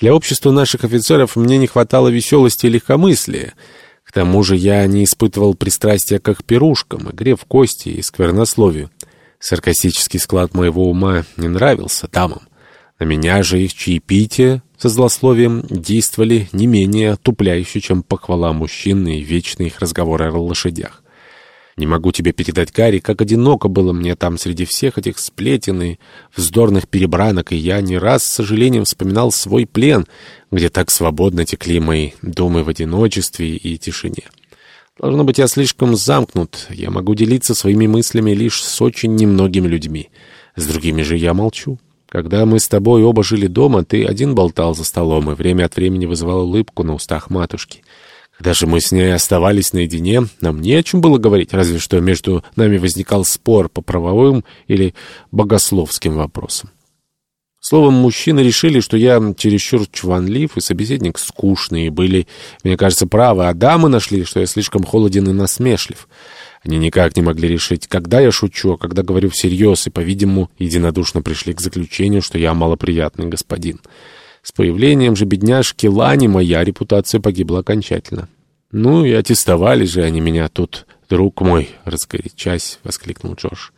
Для общества наших офицеров мне не хватало веселости и легкомыслия. К тому же я не испытывал пристрастия к их пирушкам, игре в кости и сквернословию. Саркастический склад моего ума не нравился дамам. На меня же их чаепитие со злословием действовали не менее отупляюще, чем похвала мужчин и вечные их разговоры о лошадях. Не могу тебе передать, Гарри, как одиноко было мне там среди всех этих сплетен и вздорных перебранок, и я не раз с сожалением вспоминал свой плен, где так свободно текли мои думы в одиночестве и тишине. Должно быть, я слишком замкнут, я могу делиться своими мыслями лишь с очень немногими людьми. С другими же я молчу. Когда мы с тобой оба жили дома, ты один болтал за столом и время от времени вызывал улыбку на устах матушки. Когда же мы с ней оставались наедине, нам не о чем было говорить, разве что между нами возникал спор по правовым или богословским вопросам. Словом, мужчины решили, что я чересчур чванлив и собеседник скучный, и были, мне кажется, правы, а дамы нашли, что я слишком холоден и насмешлив. Они никак не могли решить, когда я шучу, а когда говорю всерьез, и, по-видимому, единодушно пришли к заключению, что я малоприятный господин. С появлением же бедняжки Лани моя репутация погибла окончательно. «Ну и аттестовали же они меня тут, друг мой!» — разгорячась, воскликнул Джордж.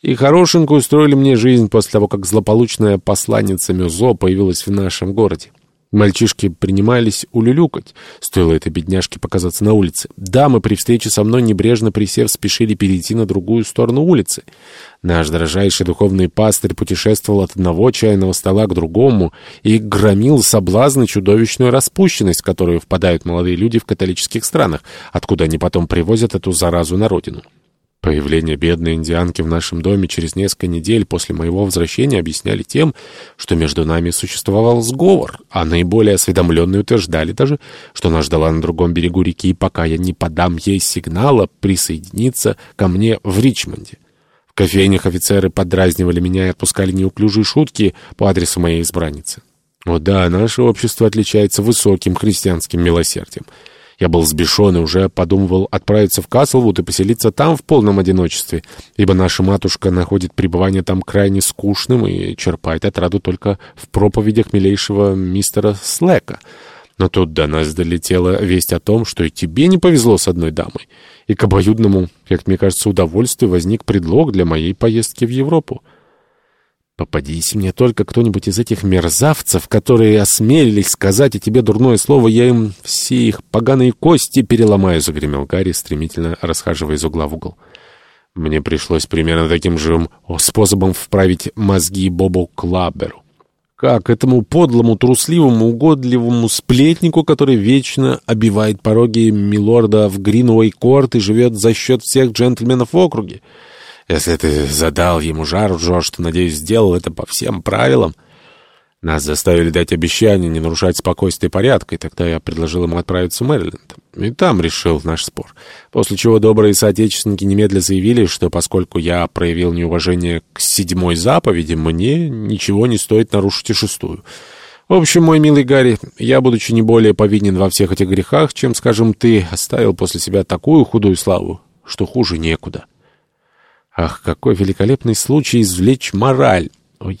«И хорошенькую устроили мне жизнь после того, как злополучная посланница Мюзо появилась в нашем городе. Мальчишки принимались улюлюкать, стоило этой бедняжке показаться на улице. Дамы при встрече со мной, небрежно присев, спешили перейти на другую сторону улицы. Наш дорожайший духовный пастырь путешествовал от одного чайного стола к другому и громил соблазны чудовищную распущенность, в которую впадают молодые люди в католических странах, откуда они потом привозят эту заразу на родину. Появление бедной индианки в нашем доме через несколько недель после моего возвращения объясняли тем, что между нами существовал сговор, а наиболее осведомленные утверждали даже, что она ждала на другом берегу реки, пока я не подам ей сигнала присоединиться ко мне в Ричмонде. В кофейнях офицеры подразнивали меня и отпускали неуклюжие шутки по адресу моей избранницы. О да, наше общество отличается высоким христианским милосердием. Я был сбешен и уже подумывал отправиться в Каслвуд и поселиться там в полном одиночестве, ибо наша матушка находит пребывание там крайне скучным и черпает отраду только в проповедях милейшего мистера Слэка. Но тут до нас долетела весть о том, что и тебе не повезло с одной дамой, и к обоюдному, как мне кажется, удовольствию возник предлог для моей поездки в Европу. Попадись мне только кто-нибудь из этих мерзавцев, которые осмелились сказать о тебе дурное слово, я им все их поганые кости переломаю, — загремел Гарри, стремительно расхаживая из угла в угол. Мне пришлось примерно таким же способом вправить мозги Бобу Клаберу. Как этому подлому, трусливому, угодливому сплетнику, который вечно обивает пороги милорда в Гринуэй-Корт и живет за счет всех джентльменов в округе? Если ты задал ему жару, Джордж, то, надеюсь, сделал это по всем правилам. Нас заставили дать обещание не нарушать спокойствие и порядка, и тогда я предложил ему отправиться в Мэриленд. И там решил наш спор. После чего добрые соотечественники немедля заявили, что поскольку я проявил неуважение к седьмой заповеди, мне ничего не стоит нарушить и шестую. В общем, мой милый Гарри, я, будучи не более повинен во всех этих грехах, чем, скажем, ты, оставил после себя такую худую славу, что хуже некуда. Ах, какой великолепный случай извлечь мораль!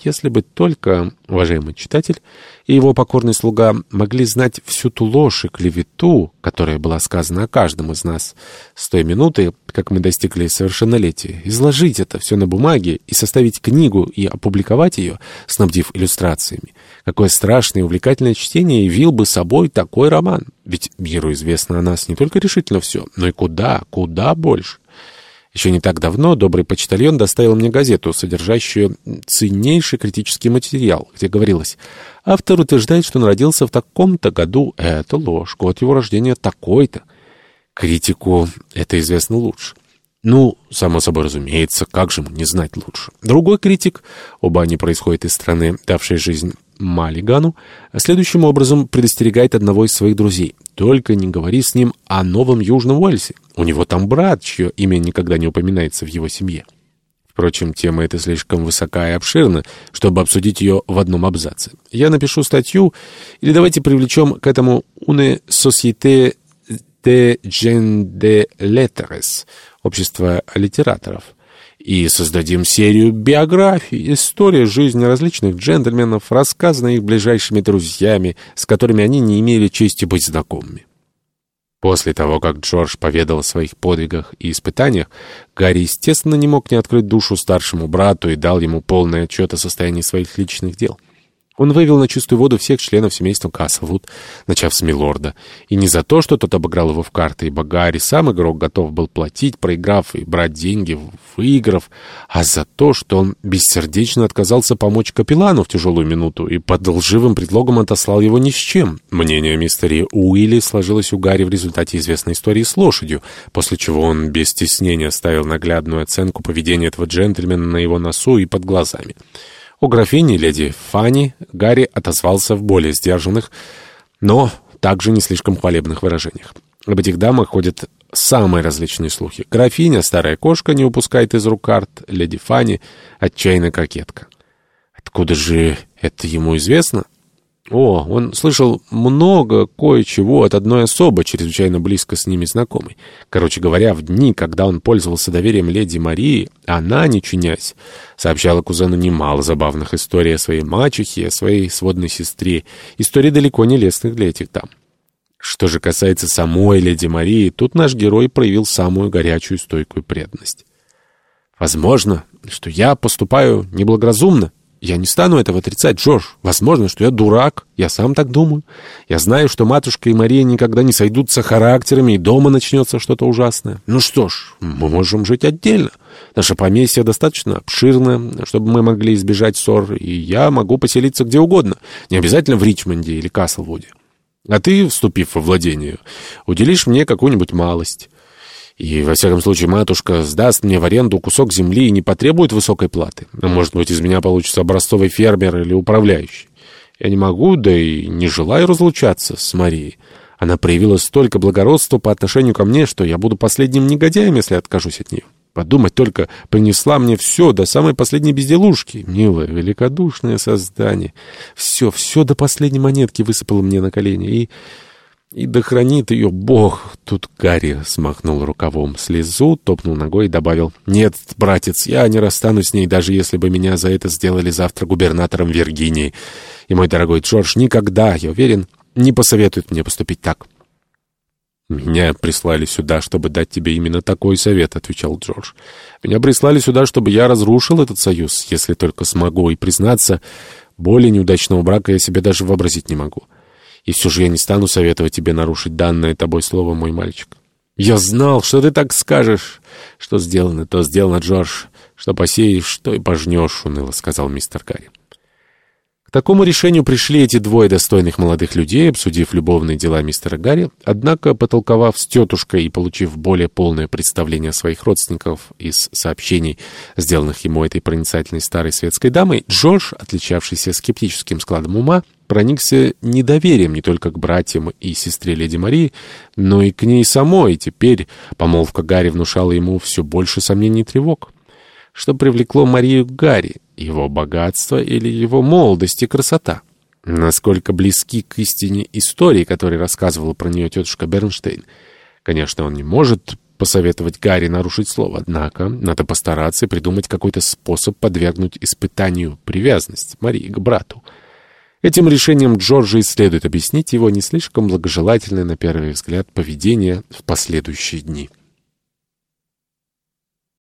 Если бы только, уважаемый читатель, и его покорный слуга могли знать всю ту ложь и клевету, которая была сказана о каждом из нас с той минуты, как мы достигли совершеннолетия, изложить это все на бумаге и составить книгу и опубликовать ее, снабдив иллюстрациями. Какое страшное и увлекательное чтение явил бы собой такой роман. Ведь миру известно о нас не только решительно все, но и куда, куда больше. Еще не так давно добрый почтальон доставил мне газету, содержащую ценнейший критический материал, где говорилось «Автор утверждает, что он родился в таком-то году. Это ложь. Год его рождения такой-то». Критику это известно лучше. Ну, само собой разумеется, как же ему не знать лучше. Другой критик, оба они происходят из страны, давшей жизнь Малигану, следующим образом предостерегает одного из своих друзей. «Только не говори с ним о Новом Южном Уэльсе. У него там брат, чье имя никогда не упоминается в его семье». Впрочем, тема эта слишком высока и обширна, чтобы обсудить ее в одном абзаце. Я напишу статью, или давайте привлечем к этому «Une société de gens de lettres» — общество литераторов — и создадим серию биографий, история жизни различных джентльменов, рассказанная их ближайшими друзьями, с которыми они не имели чести быть знакомыми. После того, как Джордж поведал о своих подвигах и испытаниях, Гарри, естественно, не мог не открыть душу старшему брату и дал ему полный отчет о состоянии своих личных дел. Он вывел на чистую воду всех членов семейства Каслвуд, начав с Милорда. И не за то, что тот обыграл его в карты, ибо Гарри сам игрок готов был платить, проиграв, и брать деньги, выиграв, а за то, что он бессердечно отказался помочь капеллану в тяжелую минуту и под лживым предлогом отослал его ни с чем. Мнение о мистере Уилли сложилось у Гарри в результате известной истории с лошадью, после чего он без стеснения ставил наглядную оценку поведения этого джентльмена на его носу и под глазами. У графини леди Фанни Гарри отозвался в более сдержанных, но также не слишком хвалебных выражениях. Об этих дамах ходят самые различные слухи. Графиня, старая кошка, не упускает из рук карт, леди Фанни — отчаянная кокетка. Откуда же это ему известно? О, он слышал много кое-чего от одной особы, чрезвычайно близко с ними знакомой. Короче говоря, в дни, когда он пользовался доверием леди Марии, она, не чинясь, сообщала кузену немало забавных историй о своей мачехе, о своей сводной сестре, истории далеко не лестных для этих дам. Что же касается самой леди Марии, тут наш герой проявил самую горячую стойкую преданность. «Возможно, что я поступаю неблагоразумно», я не стану этого отрицать, Джордж. Возможно, что я дурак. Я сам так думаю. Я знаю, что матушка и Мария никогда не сойдутся характерами, и дома начнется что-то ужасное. Ну что ж, мы можем жить отдельно. Наше поместье достаточно обширное, чтобы мы могли избежать ссор, и я могу поселиться где угодно. Не обязательно в Ричмонде или Каслвуде. А ты, вступив во владение, уделишь мне какую-нибудь малость». И, во всяком случае, матушка сдаст мне в аренду кусок земли и не потребует высокой платы. А может быть, из меня получится образцовый фермер или управляющий. Я не могу, да и не желаю разлучаться с Марией. Она проявила столько благородства по отношению ко мне, что я буду последним негодяем, если откажусь от нее. Подумать только, принесла мне все до самой последней безделушки. Милое, великодушное создание. Все, все до последней монетки высыпало мне на колени. И... И да хранит ее Бог. Тут Гарри смахнул рукавом слезу, топнул ногой и добавил. Нет, братец, я не расстанусь с ней, даже если бы меня за это сделали завтра губернатором Виргинии. И мой дорогой Джордж никогда, я уверен, не посоветует мне поступить так. «Меня прислали сюда, чтобы дать тебе именно такой совет», — отвечал Джордж. «Меня прислали сюда, чтобы я разрушил этот союз, если только смогу, и, признаться, более неудачного брака я себе даже вообразить не могу». И все же я не стану советовать тебе нарушить данное тобой слово, мой мальчик. Я знал, что ты так скажешь. Что сделано, то сделано, Джордж. Что посеешь, то и пожнешь, уныло сказал мистер Гарри. Такому решению пришли эти двое достойных молодых людей, обсудив любовные дела мистера Гарри, однако, потолковав с тетушкой и получив более полное представление о своих родственников из сообщений, сделанных ему этой проницательной старой светской дамой, Джордж, отличавшийся скептическим складом ума, проникся недоверием не только к братьям и сестре леди Марии, но и к ней самой, теперь помолвка Гарри внушала ему все больше сомнений и тревог. Что привлекло Марию к Гарри? Его богатство или его молодость и красота? Насколько близки к истине истории, которой рассказывала про нее тетушка Бернштейн? Конечно, он не может посоветовать Гарри нарушить слово, однако надо постараться и придумать какой-то способ подвергнуть испытанию привязанность Марии к брату. Этим решением Джорджа и следует объяснить его не слишком благожелательное на первый взгляд поведение в последующие дни.